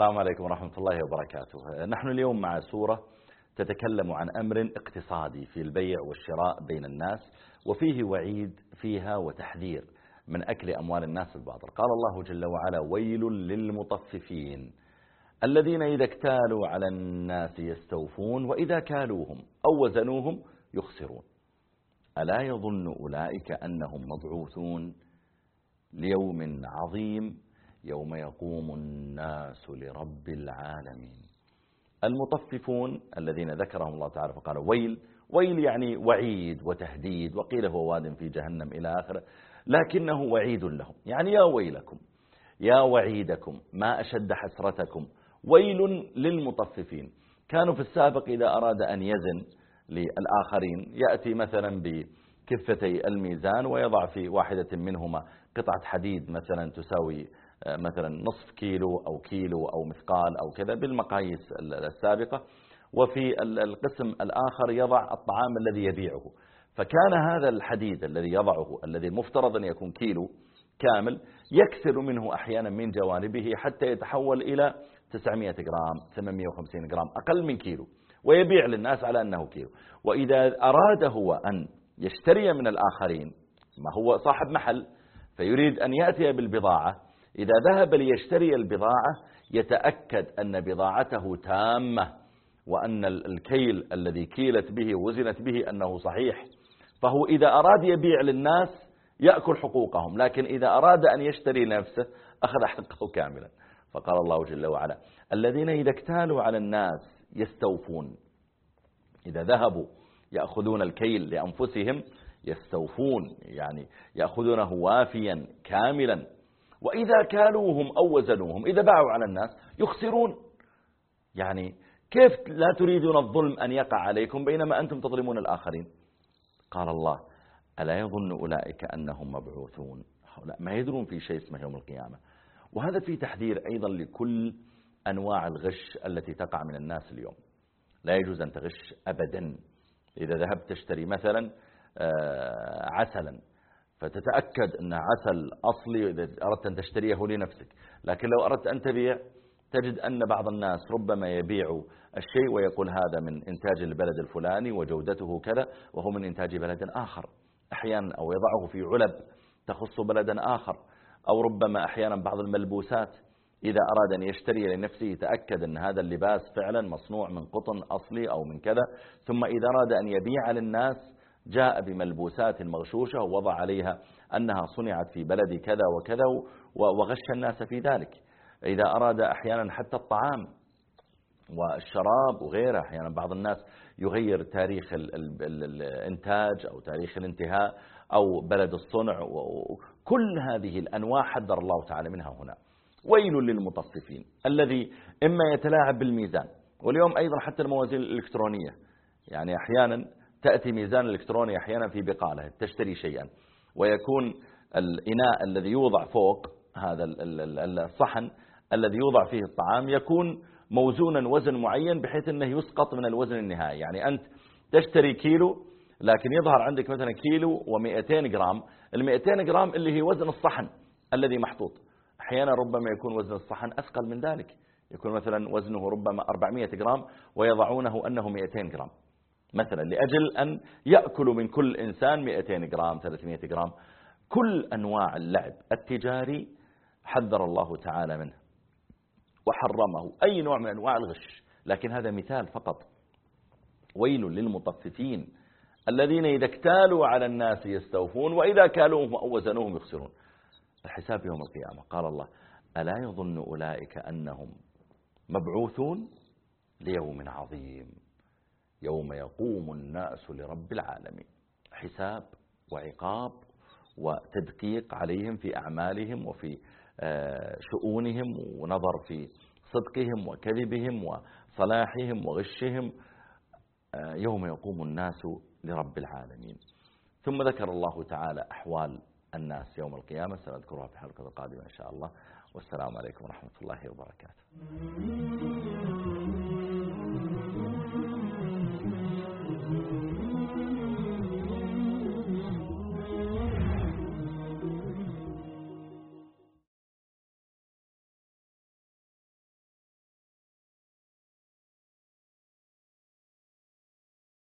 السلام عليكم ورحمة الله وبركاته. نحن اليوم مع سورة تتكلم عن أمر اقتصادي في البيع والشراء بين الناس وفيه وعيد فيها وتحذير من أكل أموال الناس الباطل قال الله جل وعلا ويل للمطففين الذين إذا اكتالوا على الناس يستوفون وإذا كالوهم أو وزنوهم يخسرون. ألا يظن أولئك أنهم مبعوثون ليوم عظيم يوم يقوم الناس لرب العالمين. المطففون الذين ذكرهم الله تعالى فقال ويل ويل يعني وعيد وتهديد وقيل هو واد في جهنم إلى آخره لكنه وعيد لهم. يعني يا ويلكم يا وعيدكم ما أشد حسرتكم. ويل للمطففين. كانوا في السابق إذا أراد أن يزن للآخرين يأتي مثلا بكفتي الميزان ويضع في واحدة منهما قطعة حديد مثلا تساوي مثلا نصف كيلو أو كيلو أو مثقال أو كذا بالمقاييس السابقة. وفي القسم الآخر يضع الطعام الذي يبيعه. فكان هذا الحديد الذي يضعه الذي المفترض أن يكون كيلو كامل يكسر منه أحيانا من جوانبه حتى يتحول إلى 900 جرام 850 جرام أقل من كيلو ويبيع للناس على أنه كيلو. وإذا أراد هو أن يشتري من الآخرين ما هو صاحب محل فيريد أن يأتي بالبضاعة إذا ذهب ليشتري البضاعة يتأكد أن بضاعته تامة وأن الكيل الذي كيلت به وزنت به أنه صحيح. فهو إذا أراد يبيع للناس يأكل حقوقهم لكن إذا أراد أن يشتري نفسه أخذ حقه كاملا. فقال الله جل وعلا الذين إذا اكتالوا على الناس يستوفون. إذا ذهبوا يأخذون الكيل لأنفسهم يستوفون يعني يأخذونه وافيا كاملا. وإذا كالوهم أو وزنوهم إذا باعوا على الناس يخسرون. يعني كيف لا تريدون الظلم أن يقع عليكم بينما أنتم تظلمون الآخرين؟ قال الله ألا يظن أولئك أنهم مبعوثون؟ هؤلاء ما يدرون في شيء اسمه يوم القيامة. وهذا في تحذير أيضا لكل أنواع الغش التي تقع من الناس اليوم. لا يجوز أن تغش أبدا. إذا ذهبت تشتري مثلا آه، عسلا فتتأكد أن عسل أصلي إذا أردت أن تشتريه لنفسك لكن لو أردت أن تبيع تجد أن بعض الناس ربما يبيع الشيء ويقول هذا من إنتاج البلد الفلاني وجودته كذا وهو من إنتاج بلد آخر. أحيانا أو يضعه في علب تخص بلدا آخر. أو ربما أحيانا بعض الملبوسات إذا أراد أن يشتري لنفسه يتأكد أن هذا اللباس فعلا مصنوع من قطن أصلي أو من كذا. ثم إذا أراد أن يبيع للناس جاء بملبوسات مغشوشة ووضع عليها أنها صنعت في بلد كذا وكذا وغش الناس في ذلك. إذا أراد أحيانا حتى الطعام والشراب وغيره أحيانا بعض الناس يغير تاريخ الإنتاج أو تاريخ الانتهاء أو بلد الصنع وكل هذه الأنواع حذر الله تعالى منها هنا. ويل للمطففين. الذي إما يتلاعب بالميزان واليوم أيضا حتى الموازين الإلكترونية. يعني أحيانا تأتي ميزان الإلكتروني أحيانا في بقالة تشتري شيئا ويكون الإناء الذي يوضع فوق هذا الصحن الذي يوضع فيه الطعام يكون موزونا وزن معين بحيث أنه يسقط من الوزن النهائي. يعني أنت تشتري كيلو لكن يظهر عندك مثلا كيلو و200 جرام ال200 جرام اللي هي وزن الصحن الذي محطوط. أحيانا ربما يكون وزن الصحن أثقل من ذلك. يكون مثلا وزنه ربما 400 جرام ويضعونه أنه 200 جرام. مثلا لأجل أن يأكل من كل إنسان 200 جرام 300 جرام. كل أنواع اللعب التجاري حذر الله تعالى منه وحرمه. أي نوع من أنواع الغش. لكن هذا مثال فقط. ويل للمطففين الذين إذا اكتالوا على الناس يستوفون وإذا كالوهم أو وزنوهم يخسرون. الحساب يوم القيامة. قال الله ألا يظن أولئك أنهم مبعوثون ليوم عظيم؟ يوم يقوم الناس لرب العالمين. حساب وعقاب وتدقيق عليهم في أعمالهم وفي آه، شؤونهم ونظر في صدقهم وكذبهم وصلاحهم وغشهم آه، يوم يقوم الناس لرب العالمين. ثم ذكر الله تعالى أحوال الناس يوم القيامة. سنذكرها في الحلقة القادمة إن شاء الله. والسلام عليكم ورحمة الله وبركاته.